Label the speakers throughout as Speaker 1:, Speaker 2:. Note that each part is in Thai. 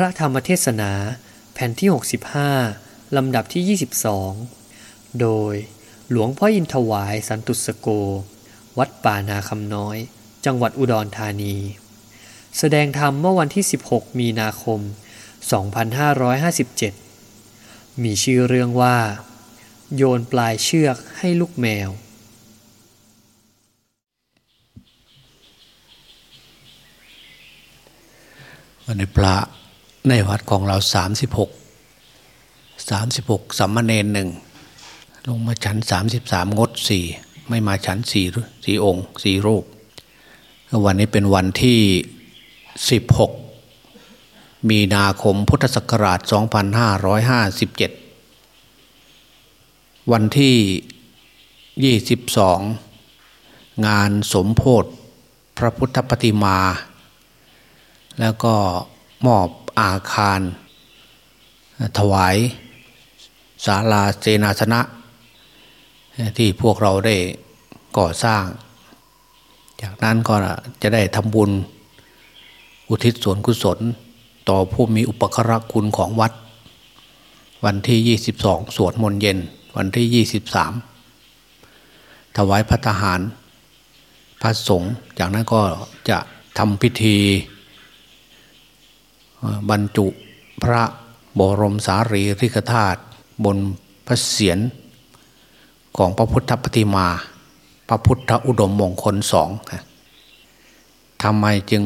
Speaker 1: พระธรรมเทศนาแผ่นที่ 65 ลำดับที่ 22 โดยหลวงพ่ออินทวายสันตุสโก วัดป่านาคำน้อย จังหวัดอุดรธานี แสดงธรรมเมื่อวันที่ 16 มีนาคม 2557 มีชื่อเรื่องว่า โยนปลายเชือกให้ลูกแมว
Speaker 2: วันนี้พระ ในวัดของเราสามสิบหกสามสิบหกสัมมาเนนหนึ่งลงมาฉันสามสิบสามงดสี่ไม่มาฉันสี่สี่องค์สี่รูป วันนี้เป็นวันที่สิบหกมีนาคมพุทธศักราช 2557 วันที่ 22 งานสมโพธพระพุทธปฏิมา แล้วก็มอบ อาคาร ถวายศาลาเจนาสนะ ที่พวกเราได้ก่อสร้าง จากนั้นก็จะได้ทำบุญอุทิศส่วนกุศล ต่อผู้มีอุปกรคุณของวัด วันที่ 22 สวดมนต์เย็น วันที่ 23 ถวายพระทหาร พระสงฆ์จากนั้นก็จะทำพิธี บรรจุพระบรมสารีริกธาตุบนพระเศียรของพระพุทธปฏิมา พระพุทธอุดมมงคลสองทำไมจึง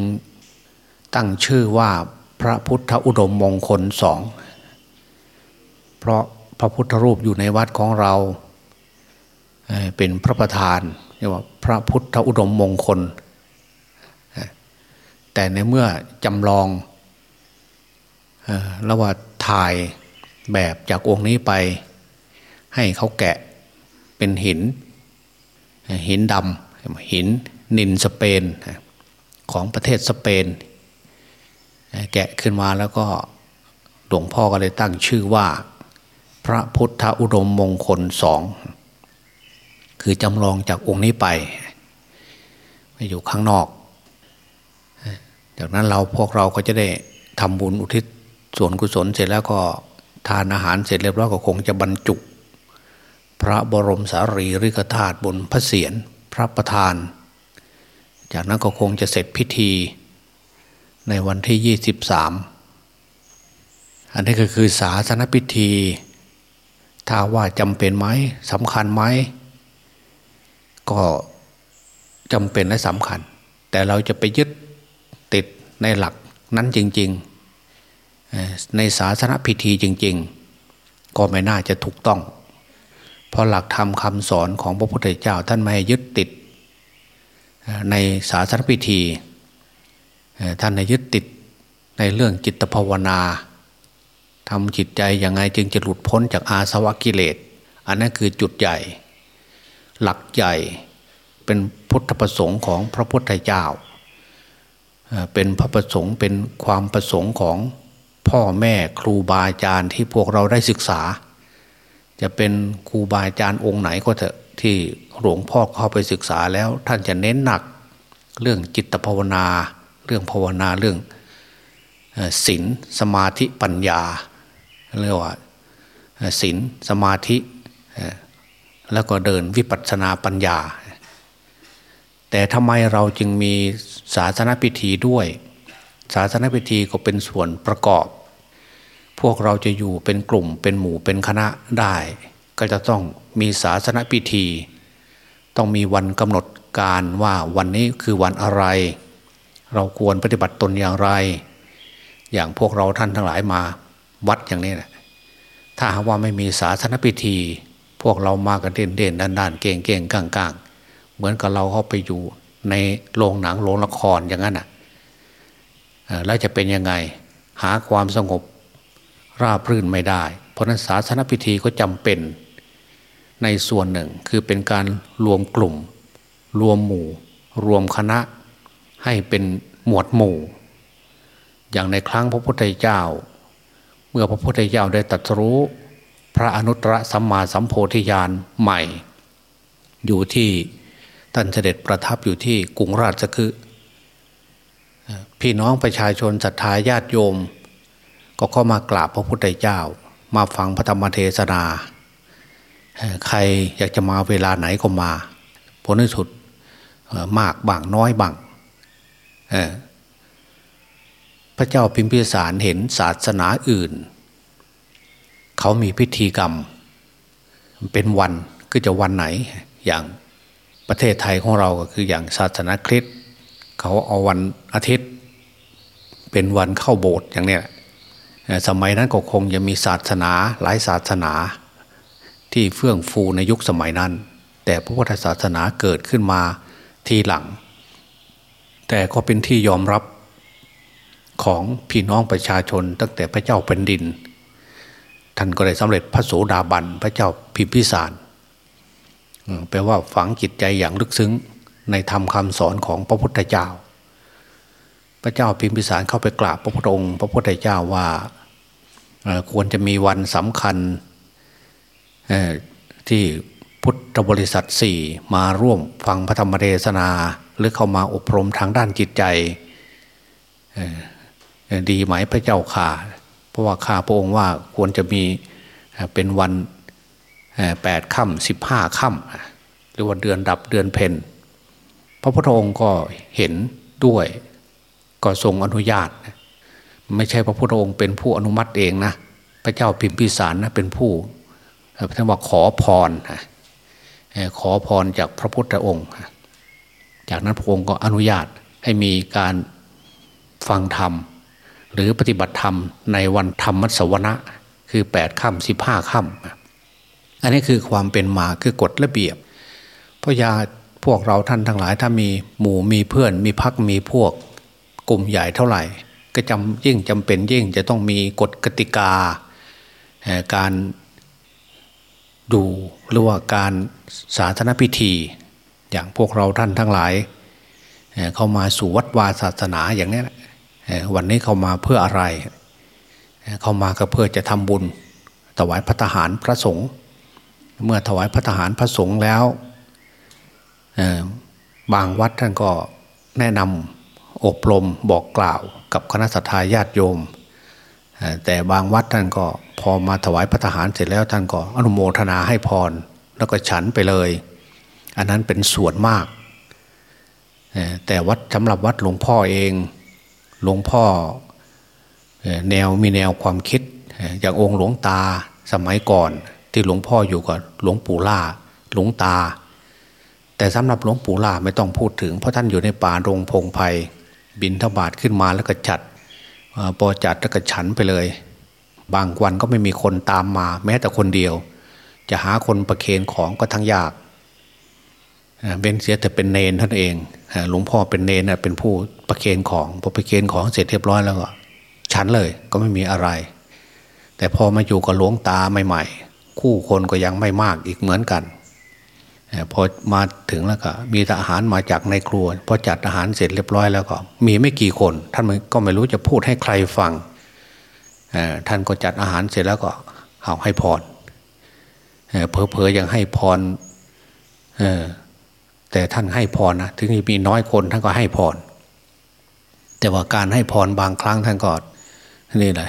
Speaker 2: ตั้งชื่อว่าพระพุทธอุดมมงคลสอง เพราะพระพุทธรูปอยู่ในวัดของเรา เป็นพระประธานเรียกว่าพระพุทธอุดมมงคล แต่ในเมื่อจำลอง แล้วว่าถ่ายแบบจากองค์นี้ไป ให้เขาแกะเป็นหิน หินดำหินนินสเปนของประเทศสเปน แกะขึ้นมาแล้วก็หลวงพ่อก็เลยตั้งชื่อว่า พระพุทธอุดมมงคลสองคือจำลองจากองค์นี้ไปไปอยู่ข้างนอก จากนั้นเราพวกเราก็จะได้ทำบุญอุทิศ ส่วนกุศลเสร็จแล้วก็ทานอาหารเสร็จเรียบร้อยก็คงจะบรรจุ พระบรมสารีริกธาตุบนพระเศียรพระประธาน จากนั้นก็คงจะเสร็จพิธีในวันที่ยี่สิบสามอันนี้ก็คือศาสนพิธี ถ้าว่าจำเป็นไหมสำคัญไหมก็จำเป็นและสำคัญ แต่เราจะไปยึดติดในหลักนั้นจริง ๆ ในศาสนพิธีจริง ๆ ก็ไม่น่าจะถูกต้อง เพราะหลักธรรมคำสอนของพระพุทธเจ้าท่านไม่ให้ยึดติด ในศาสนพิธีท่านให้ยึดติดในเรื่องจิตภาวนาทำจิตใจยังไงจึงจะหลุดพ้นจากอาสวะกิเลส อันนั้นคือจุดใหญ่ หลักใหญ่เป็นพุทธประสงค์ของพระพุทธเจ้า เป็นพระประสงค์เป็นความประสงค์ของ พ่อแม่ครูบาอาจารย์ที่พวกเราได้ศึกษา จะเป็นครูบาอาจารย์องค์ไหนก็เถอะที่หลวงพ่อเข้าไปศึกษาแล้ว ท่านจะเน้นหนักเรื่องจิตภาวนา เรื่องภาวนาเรื่องศีลสมาธิปัญญาเรียกว่าศีลสมาธิแล้วก็เดินวิปัสสนาปัญญา แต่ทำไมเราจึงมีศาสนาพิธีด้วย ศาสนพิธีก็เป็นส่วนประกอบ พวกเราจะอยู่เป็นกลุ่มเป็นหมู่เป็นคณะได้ ก็จะต้องมีศาสนพิธี ต้องมีวันกำหนดการว่าวันนี้คือวันอะไร เราควรปฏิบัติตนอย่างไร อย่างพวกเราท่านทั้งหลายมาวัดอย่างนี้นะถ้าหากว่าไม่มีศาสนพิธี พวกเรามากันเด่นเด่นด้านๆเก่งเก่งกลางกลางเหมือนกับเราเข้าไปอยู่ในโรงหนังโรงละครอย่างนั้นอะ แล้วจะเป็นยังไง หาความสงบราบรื่นไม่ได้ เพราะนั้นศาสนพิธีก็จำเป็น ในส่วนหนึ่งคือเป็นการรวมกลุ่ม รวมหมู่ รวมคณะ ให้เป็นหมวดหมู่ อย่างในครั้งพระพุทธเจ้า เมื่อพระพุทธเจ้าได้ตรัสรู้ พระอนุตตรสัมมาสัมโพธิญาณใหม่ อยู่ที่ท่านเสด็จประทับอยู่ที่กรุงราชคฤห์ พี่น้องประชาชนศรัทธาญาติโยม ก็เข้ามากราบพระพุทธเจ้า มาฟังพระธรรมเทศนา ใครอยากจะมาเวลาไหนก็มาผลที่สุดมากบางน้อยบางพระเจ้าพิมพิสารเห็นศาสนาอื่น เขามีพิธีกรรม เป็นวันก็จะวันไหนอย่างประเทศไทยของเราก็คืออย่างศาสนาคริสต์เขาเอาวันอาทิตย์ เป็นวันเข้าโบสถ์อย่างเนี้ยสมัยนั้นก็คงจะมีศาสนาหลายศาสนาที่เฟื่องฟูในยุคสมัยนั้น แต่พระพุทธศาสนาเกิดขึ้นมาทีหลัง แต่ก็เป็นที่ยอมรับของพี่น้องประชาชนตั้งแต่พระเจ้าแผ่นดิน ท่านก็ได้สำเร็จพระโสดาบันพระเจ้าพิมพิสารแปลว่าฝังจิตใจอย่างลึกซึ้งในธรรมคาสอนของพระพุทธเจ้า พระเจ้าพิมพิสารเข้าไปกราบพระพุทธองค์พระพุทธเจ้าว่าควรจะมีวันสำคัญที่พุทธบริษัทสี่มาร่วมฟังพระธรรมเทศนา หรือเข้ามาอบรมทางด้านจิตใจดีไหมพระเจ้าข่าเพราะว่าข้าพระองค์ว่าควรจะมีเป็นวันแปดค่ำสิบห้าค่ำหรือว่าเดือนดับเดือนเพนพระพุทธองค์ก็เห็นด้วย ก็ทรงอนุญาต ไม่ใช่พระพุทธองค์เป็นผู้อนุมัติเองนะพระเจ้าพิมพิสารนะเป็นผู้ท่านว่าขอพรขอพรจากพระพุทธองค์ จากนั้นพระองค์ก็อนุญาตให้มีการฟังธรรม หรือปฏิบัติธรรมในวันธรรมมัสวนะคือแปดค่ำสิบห้าค่ำอันนี้คือความเป็นมาคือกฎระเบียบพราะยาพวกเราท่านทั้งหลายถ้ามีหมู่มีเพื่อนมีพักมีพวก กลุ่มใหญ่เท่าไหร่ ก็จำยิ่งจำเป็นยิ่งจะต้องมีกฎกติกา การดูหรือว่าการสาธารณพิธี อย่างพวกเราท่านทั้งหลาย เข้ามาสู่วัดวาศาสนาอย่างนี้วันนี้เข้ามาเพื่ออะไร เข้ามาก็เพื่อจะทำบุญถวายพระทหารพระสงฆ์เมื่อถวายพระทหารพระสงฆ์แล้วบางวัดท่านก็แนะนำ อบรมบอกกล่าวกับคณะสัตยาญาติโยม แต่บางวัดท่านก็พอมาถวายพระทหารเสร็จแล้วท่านก็อนุโมทนาให้พร แล้วก็ฉันไปเลย อันนั้นเป็นส่วนมาก แต่วัดสำหรับวัดหลวงพ่อเองหลวงพ่อแนวมีแนวความคิด อย่างองค์หลวงตาสมัยก่อน ที่หลวงพ่ออยู่กับหลวงปู่ล่าหลวงตา แต่สำหรับหลวงปู่ล่าไม่ต้องพูดถึง เพราะท่านอยู่ในป่ารงพงไพ่ บินทบาทขึ้นมาแล้วก็จัดพอจัดแล้วก็ฉันไปเลย บางวันก็ไม่มีคนตามมา แม้แต่คนเดียว จะหาคนประเคนของก็ทั้งยากเว้นเสียแต่เป็นเนนท่านเองหลวงพ่อเป็นเนนเป็นผู้ประเคนของพอประเคนของเสร็จเรียบร้อยแล้วก็ฉันเลยก็ไม่มีอะไร แต่พอมาอยู่กับหลวงตาใหม่ ๆ คู่คนก็ยังไม่มากอีกเหมือนกัน พอมาถึงแล้วก็มีอาหารมาจากในครัวพอจัดอาหารเสร็จเรียบร้อยแล้วก็ มีไม่กี่คน ท่านก็ไม่รู้จะพูดให้ใครฟังท่านก็จัดอาหารเสร็จแล้วก็เอาให้พรเพอๆยังให้พรแต่ท่านให้พรนะถึงมีน้อยคนท่านก็ให้พรแต่ว่าการให้พรบางครั้งท่านก็นี่แหละ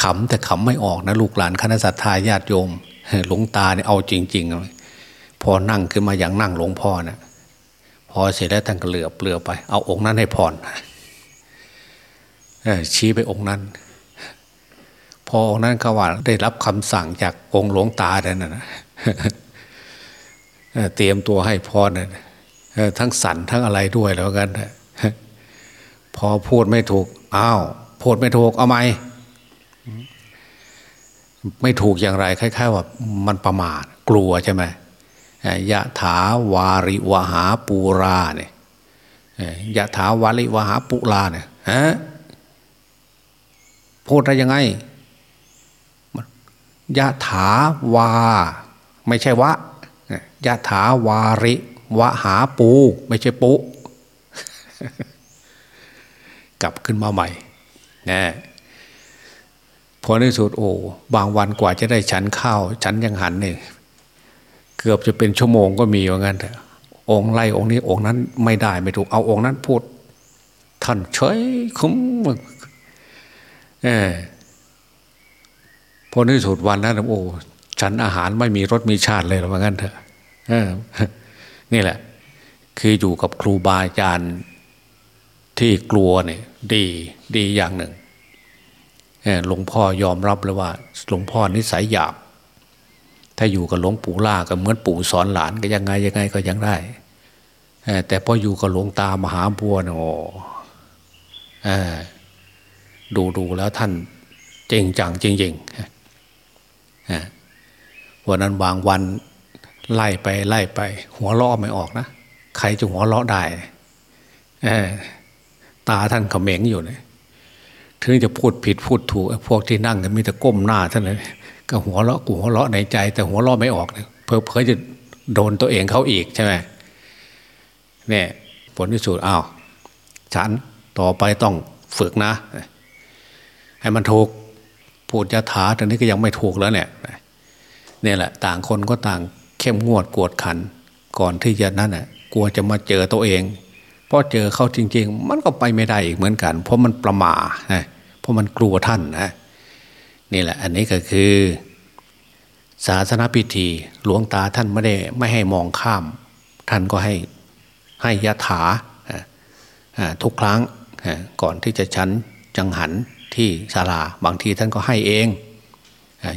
Speaker 2: ขำแต่ขำไม่ออกนะลูกหลานคณะสัตยาญาติโยมหลวงตาเนี่ยเอาจริง ๆ พอนั่งขึ้นมาอย่างนั่งหลวงพ่อนะพอเสร็จแล้วท่านก็เหลือเปลือไป เอาองค์นั้นให้พรชี้ไปองค์นั้น พอองค์นั้นเขาว่าได้รับคำสั่งจากองค์หลวงตาแล้วนะเตรียมตัวให้พรทั้งสันทั้งอะไรด้วยแล้วกันพอพูดไม่ถูกอ้าวพูดไม่ถูกเอาไหมไม่ถูกอย่างไรคล้ายๆว่ามันประมาทกลัวใช่ไหม ยะถาวาริวหาปูราเนี่ยยะถาวาริวหาปุราเนี่ยฮะพูดได้ยังไงยะถาวา ไม่ใช่วะยะถาวาริวหาปู ไม่ใช่ปุ กลับขึ้นมาใหม่นะพอในสุดโอ้บางวันกว่าจะได้ฉันข้าว ฉันยังหันเนี่ย เกือบจะเป็นชั่วโมงก็มีว่างั้นเถอะองค์ไล่องค์นี้องค์นั้นไม่ได้ไม่ถูกเอาองค์นั้นพูด ท่านเฉยคุ้มเออพอในสุดวันนั้นโอ้ฉันอาหารไม่มีรสมีชาติเลยหรอกงั้นเถอะเออนี่แหละ คืออยู่กับครูบาอาจารย์ที่กลัวเนี่ยดีดีอย่างหนึ่งหลวงพ่อยอมรับเลยว่าหลวงพ่อนิสัยหยาบ ถ้าอยู่กับหลวงปู่ล่าก็เหมือนปู่สอนหลานก็ยังไงยังไงก็ยังได้แต่พออยู่กับหลวงตามหาบัวโอ้ดูดูแล้วท่านจริงจังจริงๆวันนั้นบางวันไล่ไปไล่ไป หัวล้อไม่ออกนะใครจะหัวล้อได้ตาท่านเขม็งอยู่เนี่ยถึงจะพูดผิดพูดถูกพวกที่นั่งกันมีแต่ก้มหน้าท่านเลย ก็หัวเราะกูหัวเราะในใจ แต่หัวเราะไม่ออกเนี่ยเพอเพอจะโดนตัวเองเขาอีกใช่ไหมเนี่ยผลที่สุดอ้าวฉันต่อไปต้องฝึกนะ ให้มันถูกพูดยะถาตอนนี้ก็ยังไม่ถูกแล้วเนี่ยเนี่ยแหละ ต่างคนก็ต่างเข้มงวดกวดขัน ก่อนที่จะนั่นน่ะกลัวจะมาเจอตัวเองพอเจอเขาจริง ๆ มันก็ไปไม่ได้อีกเหมือนกัน เพราะมันประมาะเพราะมันกลัวท่านนะ นี่แหละอันนี้ก็คือ ศาสนาพิธี หลวงตาท่านไม่ได้ไม่ให้มองข้าม ท่านก็ให้ให้ยะถาทุกครั้งก่อนที่จะชั้นจังหันที่ศาลาบางทีท่านก็ให้เอง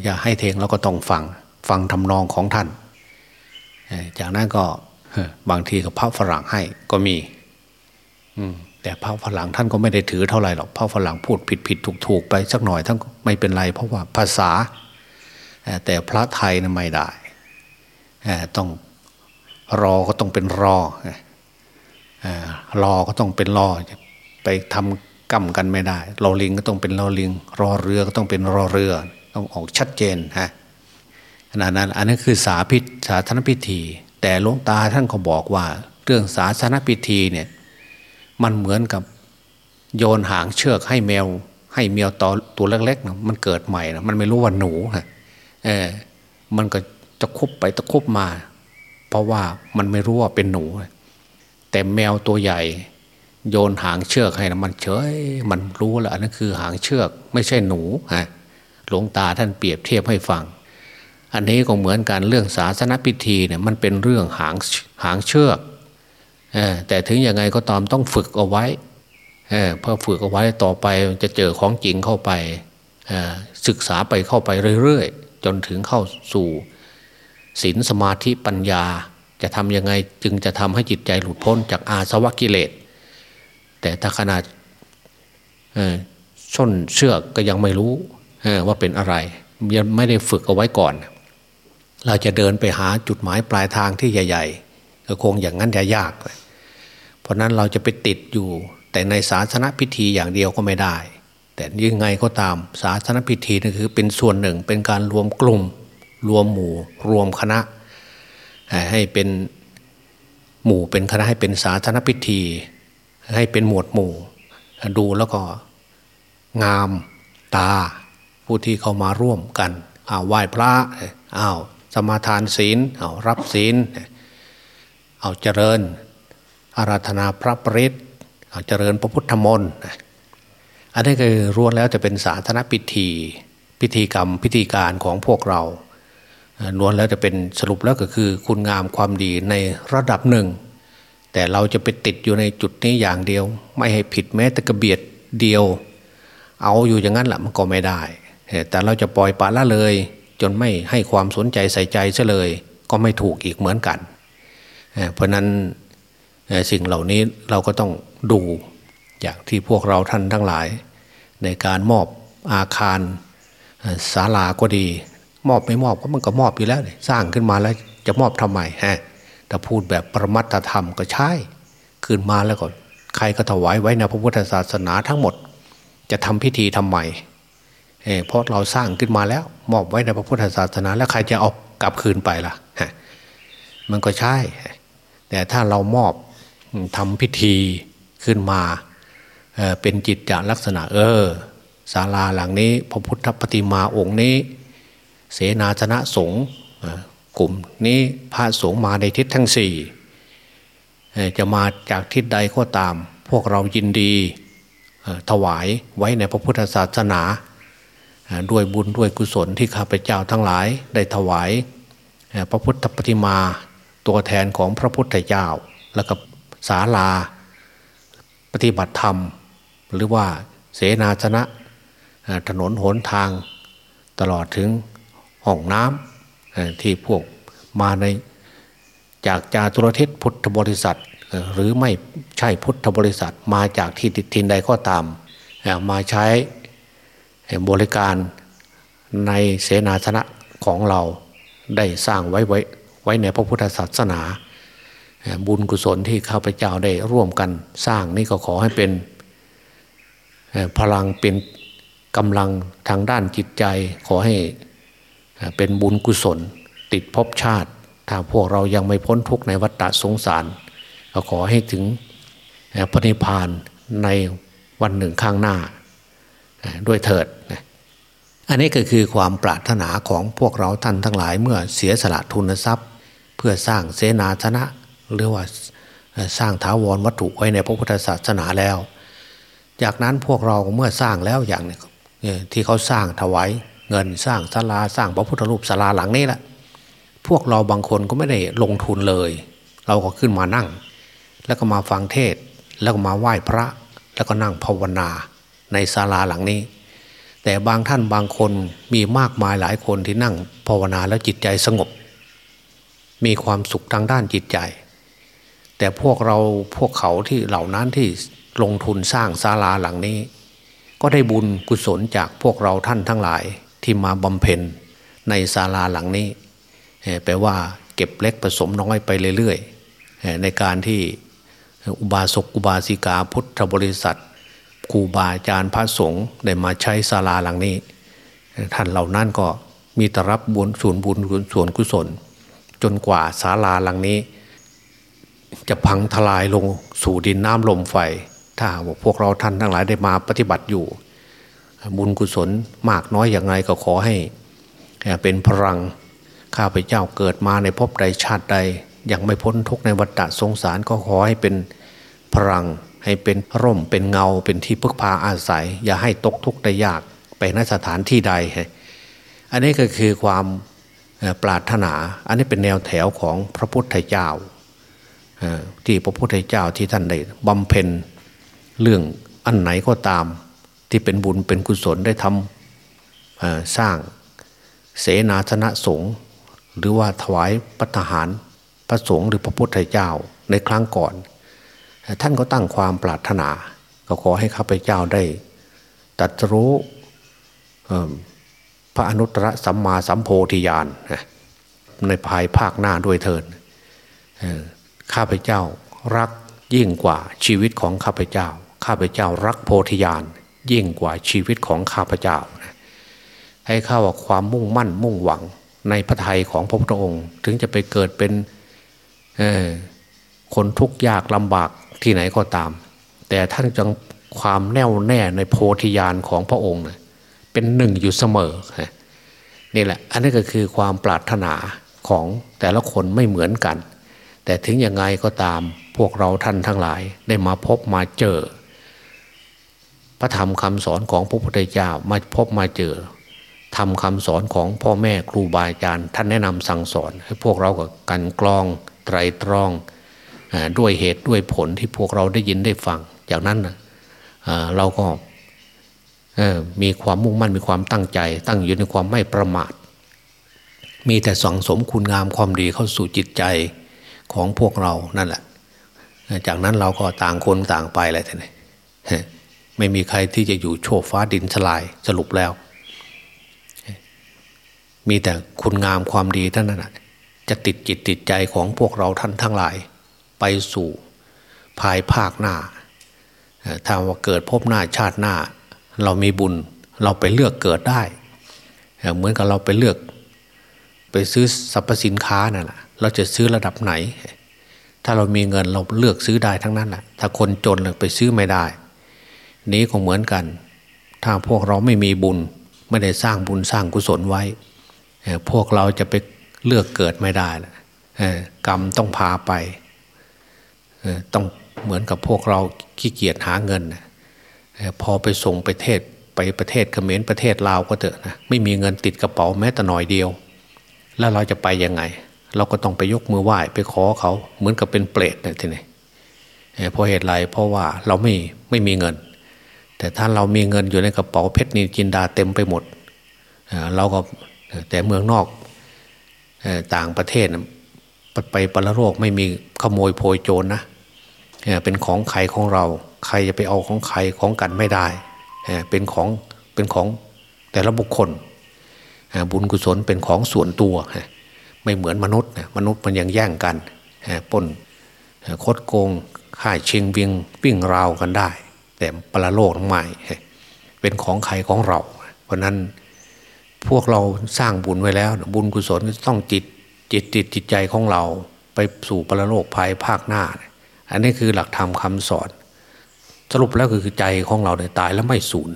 Speaker 2: อย่าให้เทงเราก็ต้องฟังฟังทำนองของท่าน จากนั้นก็บางทีก็พระฝรั่งให้ก็มี แต่พระฝรั่งท่านก็ไม่ได้ถือเท่าไหร่หรอกพระฝรั่งพูดผิดผิดถูกถูกไปสักหน่อยท่านไม่เป็นไร เพราะว่าภาษา แต่พระไทยนะไม่ได้ต้องรอก็ต้องเป็นรอรอก็ต้องเป็นรอไปทำกรรมกันไม่ได้รอลิงก็ต้องเป็นรอลิง รอเรือก็ต้องเป็นรอเรือ ต้องออกชัดเจนฮะขณะนั้นอันนั้นคือสาพิสาธนพิธี แต่หลวงตาท่านก็บอกว่า เรื่องสาธนพิธีเนี่ย มันเหมือนกับโยนหางเชือกให้แมว ให้แมวตัวตัวเล็กๆนะมันเกิดใหม่นะมันไม่รู้ว่าหนูฮะเออมันก็จะคุบไปตะคุบมา เพราะว่ามันไม่รู้ว่าเป็นหนู แต่แมวตัวใหญ่ โยนหางเชือกให้นะมันเฉยมันรู้แล้วอันนั้นคือหางเชือก ไม่ใช่หนูฮะหลวงตาท่านเปรียบเทียบให้ฟัง อันนี้ก็เหมือนกันเรื่องศาสนพิธีเนี่ยมันเป็นเรื่องหางหางเชือก แต่ถึงยังไงก็ตามต้องฝึกเอาไว้เพื่อฝึกเอาไว้ต่อไปจะเจอของจริงเข้าไปศึกษาไปเข้าไปเรื่อยๆ จนถึงเข้าสู่ศีลสมาธิปัญญา จะทำยังไงจึงจะทำให้จิตใจหลุดพ้นจากอาสวะกิเลส แต่ถ้าขนาดช่นเชือกก็ยังไม่รู้ว่าเป็นอะไร ยังไม่ได้ฝึกเอาไว้ก่อน เราจะเดินไปหาจุดหมายปลายทางที่ใหญ่ ๆ ก็คงอย่างนั้นจะยากเลย เพราะนั้นเราจะไปติดอยู่ แต่ในศาสนพิธีอย่างเดียวก็ไม่ได้ แต่ยังไงก็ตามศาสนพิธีนั่นคือเป็นส่วนหนึ่งเป็นการรวมกลุ่ม รวมหมู่ รวมคณะ ให้เป็นหมู่เป็นคณะให้เป็นศาสนพิธี ให้เป็นหมวดหมู่ ดูแล้วก็งามตา ผู้ที่เข้ามาร่วมกันอ้าวไหว้พระอ้าวสมาทานศีลอ้าวรับศีลเอาเจริญ อาราธนาพระปริศเจริญพระพุทธมนต์อันนี้คือรวมแล้วจะเป็นสาธารณพิธี พิธีกรรมพิธีการของพวกเรานวนแล้วจะเป็นสรุปแล้วก็คือคุณงามความดีในระดับหนึ่ง แต่เราจะไปติดอยู่ในจุดนี้อย่างเดียว ไม่ให้ผิดแม้แต่กระเบียดเดียว เอาอยู่อย่างนั้นแหละมันก็ไม่ได้ แต่เราจะปล่อยปละละเลย จนไม่ให้ความสนใจใส่ใจซะเลย ก็ไม่ถูกอีกเหมือนกัน เพราะนั้น สิ่งเหล่านี้เราก็ต้องดูอย่างที่พวกเราท่านทั้งหลาย ในการมอบอาคารศาลาก็ดี มอบไม่มอบก็มันก็มอบอยู่แล้ว สร้างขึ้นมาแล้วจะมอบทำไมฮะถ้าพูดแบบประมัตธรรมก็ใช่ขึ้นมาแล้วก็ใครก็ถวายไว้ในพระพุทธศาสนาทั้งหมด จะทำพิธีทำไมเพราะเราสร้างขึ้นมาแล้ว มอบไว้ในพระพุทธศาสนา แล้วใครจะเอากลับคืนไปล่ะมันก็ใช่ แต่ถ้าเรามอบ ทำพิธีขึ้นมาเเป็นจิตจลักษณะเออศาลาหลังนี้ พระพุทธปฏิมาองค์นี้ เสนาชนะสงฆ์กลุ่มนี้พระสงฆ์มาในทิศทั้งสี่จะมาจากทิศใดก็ตาม พวกเรายินดีถวายไว้ในพระพุทธศาสนา ด้วยบุญด้วยกุศลที่ข้าพเจ้าทั้งหลายได้ถวาย พระพุทธปฏิมาตัวแทนของพระพุทธเจ้า แล้วก็ ศาลา ปฏิบัติธรรม หรือว่าเสนาชนะถนนหนทางตลอดถึงห้องน้ำที่พวกมาในจากจาตุรทิศพุทธบริษัท หรือไม่ใช่พุทธบริษัทมาจากที่ทินใดก็ตาม มาใช้บริการในเสนาชนะของเราได้สร้างไว้ไว้ไว้ในพระพุทธศาสนา บุญกุศลที่ข้าพเจ้าได้ร่วมกันสร้างนี่ก็ขอให้เป็นพลังเป็นกำลังทางด้านจิตใจ ขอให้เป็นบุญกุศล ติดภพชาติ ถ้าพวกเรายังไม่พ้นทุกข์ในวัฏฏะสงสาร ก็ขอให้ถึงพระนิพพานในวันหนึ่งข้างหน้าด้วยเถิด อันนี้ก็คือความปรารถนาของพวกเราท่านทั้งหลายเมื่อเสียสละทุนทรัพย์ เพื่อสร้างเสนาชนะ หรือว่าสร้างถาวรวัตถุไว้ในพระพุทธศาสนาแล้ว จากนั้นพวกเราเมื่อสร้างแล้วอย่างนี้ที่เขาสร้างถวายเงินสร้างศาลาสร้างพระพุทธรูปศาลาหลังนี้แหละพวกเราบางคนก็ไม่ได้ลงทุนเลย เราก็ขึ้นมานั่ง แล้วก็มาฟังเทศ แล้วก็มาไหว้พระ แล้วก็นั่งภาวนาในศาลาหลังนี้ แต่บางท่านบางคนมีมากมายหลายคนที่นั่งภาวนาแล้วจิตใจสงบ มีความสุขทางด้านจิตใจ แต่พวกเราพวกเขาที่เหล่านั้นที่ลงทุนสร้างศาลาหลังนี้ ก็ได้บุญกุศลจากพวกเราท่านทั้งหลายที่มาบำเพ็ญในศาลาหลังนี้แปลว่าเก็บเล็กผสมน้อยไปเรื่อยๆในการที่อุบาสกอุบาสิกาพุทธบริษัทครูบาอาจารย์พระสงฆ์ได้มาใช้ศาลาหลังนี้ ท่านเหล่านั้นก็มีตรับบุญส่วนบุญส่วนกุศล จนกว่าศาลาหลังนี้ จะพังทลายลงสู่ดินน้ำลมไฟ ถ้าว่าพวกเราท่านทั้งหลายได้มาปฏิบัติอยู่ บุญกุศลมากน้อยอย่างไรก็ขอให้เป็นพลังข้าพเจ้าเกิดมาในภพใดชาติใด ยังไม่พ้นทุกในวัฏสงสารก็ขอให้เป็นพลังให้เป็นร่มเป็นเงาเป็นที่พึกพาอาศัย อย่าให้ตกทุกข์ได้ยากไปนสถานที่ใด อันนี้ก็คือความปรารถนา อันนี้เป็นแนวแถวของพระพุทธเจ้า ที่พระพุทธเจ้าที่ท่านได้บำเพ็ญเรื่องอันไหนก็ตาม ที่เป็นบุญเป็นกุศลได้ทำสร้างเสนาสนะสงฆ์หรือว่าถวายปัตหารพระสงฆ์หรือพระพุทธเจ้าในครั้งก่อน ท่านก็ตั้งความปรารถนา ก็ขอให้ข้าพเจ้าได้ตัดรู้พระอนุตตรสัมมาสัมโพธิญาณในภายภาคหน้าด้วยเถิด ข้าพเจ้ารักยิ่งกว่าชีวิตของข้าพเจ้า ข้าพเจ้ารักโพธิญาณยิ่งกว่าชีวิตของข้าพเจ้าให้ข้าว่าความมุ่งมั่นมุ่งหวังในพระทัยของพระพุทธองค์ ถึงจะไปเกิดเป็นคนทุกข์ยากลำบากที่ไหนก็ตาม แต่ท่านจังความแน่วแน่ในโพธิญาณของพระองค์เป็นหนึ่งอยู่เสมอนี่แหละ อันนี้ก็คือความปรารถนาของแต่ละคนไม่เหมือนกัน แต่ถึงยังไงก็ตามพวกเราท่านทั้งหลายได้มาพบมาเจอ พระธรรมคำสอนของพระพุทธเจ้ามาพบมาเจอทำคำสอนของพ่อแม่ครูบาอาจารย์ ท่านแนะนำสั่งสอน ให้พวกเรากับกันกรองไตรตรองด้วยเหตุด้วยผลที่พวกเราได้ยินได้ฟัง จากนั้นเราก็มีความมุ่งมั่นมีความตั้งใจ ตั้งอยู่ในความไม่ประมาท มีแต่สังสมคุณงามความดีเข้าสู่จิตใจ ของพวกเรานั่นแหละ จากนั้นเราก็ต่างคนต่างไปอะไรท่านไม่มีใครที่จะอยู่โชคฟ้าดินสลายสรุปแล้ว มีแต่คุณงามความดีท่านนั้นจะติดจิตติดใจของพวกเราท่านทั้งหลาย ไปสู่ภายภาคหน้าถ้าว่าเกิดพบหน้าชาติหน้า เรามีบุญเราไปเลือกเกิดได้ เหมือนกับเราไปเลือก ไปซื้อสรรพสินค้านั่นแหละ เราจะซื้อระดับไหน ถ้าเรามีเงินเราเลือกซื้อได้ทั้งนั้นแหละถ้าคนจนเลยไปซื้อไม่ได้ นี้ก็เหมือนกัน ถ้าพวกเราไม่มีบุญ ไม่ได้สร้างบุญสร้างกุศลไว้ พวกเราจะไปเลือกเกิดไม่ได้กรรมต้องพาไปต้องเหมือนกับพวกเราขี้เกียจหาเงินพอไปส่งไปเทศไปประเทศเขมรประเทศลาวก็เถอะนะไม่มีเงินติดกระเป๋าแม้แต่หน่อยเดียว แล้วเราจะไปยังไง เราก็ต้องไปยกมือไหว้ไปขอเขาเหมือนกับเป็นเปรตนะทีนี้เพราะเหตุไรเพราะว่าเราไม่ไม่มีเงิน แต่ถ้าเรามีเงินอยู่ในกระเป๋าเพชรนินจินดาเต็มไปหมดเราก็แต่เมืองนอกต่างประเทศไปปรโลกไม่มีขโมยโพยโจรนนะเป็นของใครของเรา ใครจะไปเอาของใครของกันไม่ได้ เป็นของเป็นของแต่ละบุคคลบุญกุศลเป็นของส่วนตัว ไม่เหมือนมนุษย์มนุษย์มันยังแย่งกันปนคดโกงข่ายเชิงเวียงปิ้งราวกันได้ แต่ปรโลกทั้งใหม่เป็นของใครของเรา เพราะนั้นพวกเราสร้างบุญไว้แล้ว บุญกุศลต้องจิตจิตจิตจิตใจของเราไปสู่ปรโลกภายภาคหน้า อันนี้คือหลักธรรมคาสอน สรุปแล้วคือใจของเราเนี่ยตายแล้วไม่สูญ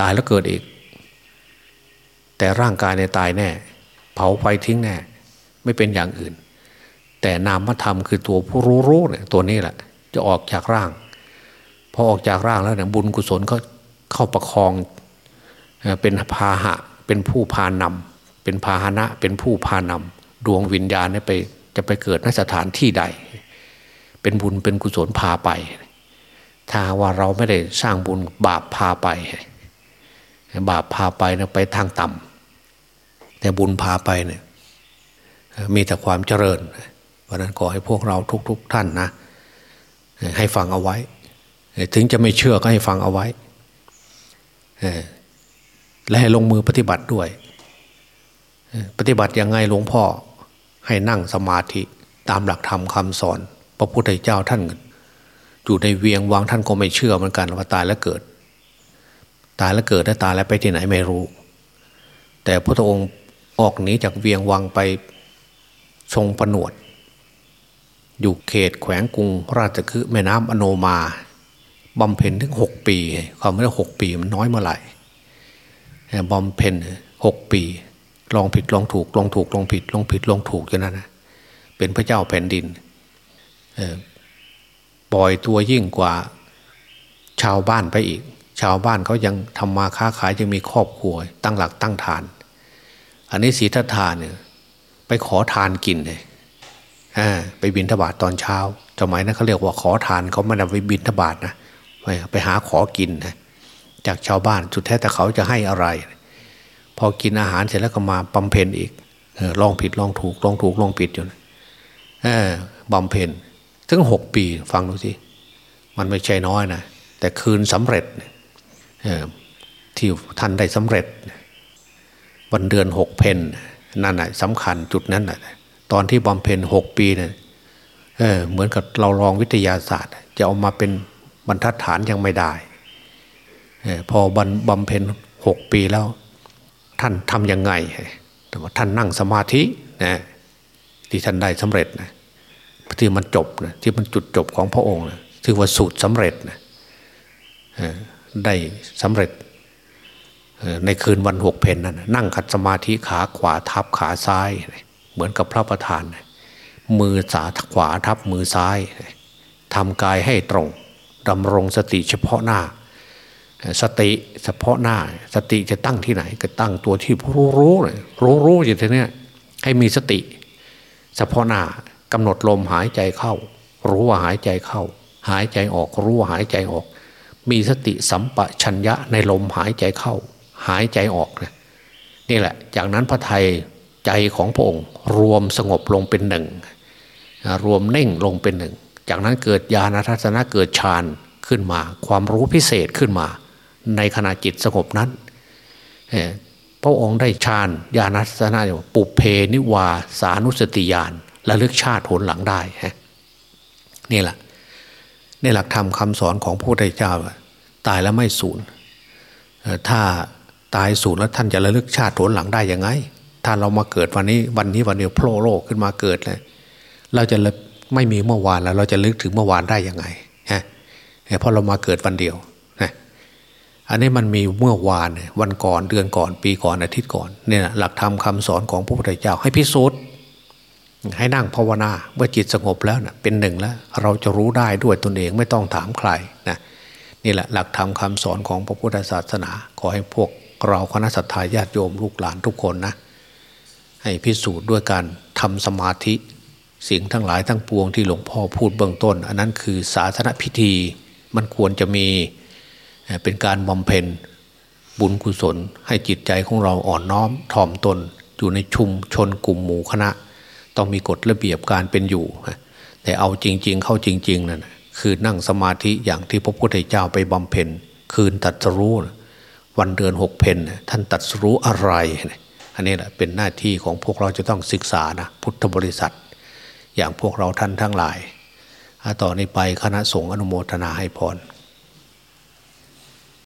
Speaker 2: ตายแล้วเกิดอีก แต่ร่างกายเนี่ยตายแน่าไฟทิ้งแน่ ไม่เป็นอย่างอื่น แต่นามธรรมคือตัวผู้รู้รู้เนี่ยตัวนี้แหละ จะออกจากร่างพอออกจากร่างแล้วเนี่ยบุญกุศลก็เข้าประคองเป็นพาหะ เป็นผู้พานำเป็นพาหนะ เป็นผู้พานำดวงวิญญาณเนี่ยไปจะไปเกิดนสถานที่ใด เป็นบุญเป็นกุศลพาไป ถ้าว่าเราไม่ได้สร้างบุญบาปพาไป บาปพาไปนะไปทางต่ำ แต่บุญพาไปเนี่ยมีแต่ความเจริญ เพราะนั้นขอให้พวกเราทุกๆทท่านนะ ให้ฟังเอาไว้ ถึงจะไม่เชื่อก็ให้ฟังเอาไว้ และให้ลงมือปฏิบัติด้วย ปฏิบัติยังไงหลวงพ่อให้นั่งสมาธิตามหลักธรรมคำสอน พระพุทธเจ้าท่านอยู่ในเวียงวังท่านก็ไม่เชื่อเหมือนกันว่าตายแล้วเกิด ตายแล้วเกิดแล้วตายแล้วไปที่ไหนไม่รู้ แต่พระองค์ ออกหนีจากเวียงวังไปทรงประนวด อยู่เขตแขวงกรุงราชคือแม่น้ำอโนมาบำเพ็ญถึงหกปีความไม่ได้หกปีมันน้อยเมื่อไหร่บำเพ็ญหกปี ลองผิดลองถูกลองถูกลองผิดลองผิดลองถูกอย่างนั้นนะเป็นพระเจ้าแผ่นดินปล่อยตัวยิ่งกว่าชาวบ้านไปอีก ชาวบ้านเขายังทำมาค้าขายยังมีครอบครัวตั้งหลักตั้งฐาน อันนี้ศีทธาเนี่ยไปขอทานกินเลยไปบินทบาทตอนเช้าสมัยนั้นเขาเรียกว่าขอทานเขาไม่ได้ไปบินทบาทนะไปไปหาขอกินนะจากชาวบ้านสุดแท้แต่เขาจะให้อะไร พอกินอาหารเสร็จแล้วก็มาบำเพ็ญอีกลองผิดลองถูกลองถูกลองผิดอยู่นะบำเพ็ญถึงหกปีฟังดูสิมันไม่ใช่น้อยนะแต่คืนสำเร็จที่ท่านได้สำเร็จ วันเดือนหกเพนนั่นแหละสำคัญจุดนั้นแหละตอนที่บำเพ็ญหกปีเนี่ยเเหมือนกับเราลองวิทยาศาสตร์ จะเอามาเป็นบรรทัดฐานยังไม่ได้พอบำเพ็ญหกปีแล้ว ท่านทำยังไงแต่ว่าท่านนั่งสมาธินะที่ท่านได้สำเร็จนะที่มันจบนะที่มันจุดจบของพระองค์นะถือว่าสูตรสำเร็จนะได้สำเร็จ ในคืนวันหกเพนนั้นนั่งขัดสมาธิขาขวาทับขาซ้าย เหมือนกับพระประธาน มือสาขวาทับมือซ้ายทำกายให้ตรงดำรงสติเฉพาะหน้า สติเฉพาะหน้า สติจะตั้งที่ไหน ก็ตั้งตัวที่รู้รู้เลยรู้รู้อย่างนี้ให้มีสติเฉพาะหน้ากำหนดลมหายใจเข้า รู้ว่าหายใจเข้า หายใจออกรู้ว่าหายใจออก มีสติสัมปชัญญะในลมหายใจเข้า หายใจออกนะนี่แหละ จากนั้นพระไทยใจของพระองค์ รวมสงบลงเป็นหนึ่ง รวมเน่งลงเป็นหนึ่ง จากนั้นเกิดญาณทัศนะเกิดฌานขึ้นมา ความรู้พิเศษขึ้นมา ในขณะจิตสงบนั้นพระองค์ได้ฌานญาณทัศนะปุเพนิวาสานุสติญาณระลึกชาติผลหลังได้นี่แหละในหลักธรรมคาสอนของพระพุทธเจ้า ตายแล้วไม่สูญถ้า ตายสูญแล้วท่านจะระลึกชาติผลหลังได้ยังไง ถ้าเรามาเกิดวันนี้วันนี้วันเดียวโผล่โลกขึ้นมาเกิดเลยเราจะไม่มีเมื่อวานแล้ว เราจะลึกถึงเมื่อวานได้ยังไงฮะเพราะเรามาเกิดวันเดียวนะอันนี้มันมีเมื่อวานวันก่อนเดือนก่อน ปีก่อนอาทิตย์ก่อนเนี่ยหลักธรรมคาสอนของพระพุทธเจ้าให้พิสูจน์ให้นั่งภาวนาเมื่อจิตสงบแล้วนะเป็นหนึ่งแล้ว เราจะรู้ได้ด้วยตนเองไม่ต้องถามใครนะนี่แหละหลักธรรมคำสอนของพระพุทธศาสนา ขอให้พวก เราคณะสัตยาญาติโยมลูกหลานทุกคนนะ ให้พิสูจน์ด้วยการทำสมาธิสิ่งทั้งหลายทั้งปวงที่หลวงพ่อพูดเบื้องต้น อันนั้นคือศาสนพิธีมันควรจะมีเป็นการบำเพ็ญบุญกุศล ให้จิตใจของเราอ่อนน้อมถ่อมตน อยู่ในชุมชนกลุ่มหมู่คณะ ต้องมีกฎระเบียบการเป็นอยู่ แต่เอาจริง ๆ เข้าจริง ๆนั่นคือนั่งสมาธิอย่างที่พระพุทธเจ้าไปบำเพ็ญคืนตัดสรู้ วันเดือนหกเพนท่านตัดสรู้อะไร อันนี้แหละเป็นหน้าที่ของพวกเราจะต้องศึกษานะพุทธบริษัท อย่างพวกเราท่านทั้งหลายต่อนนี้ไปคณะสงฆ์อนุโมทนาให้พร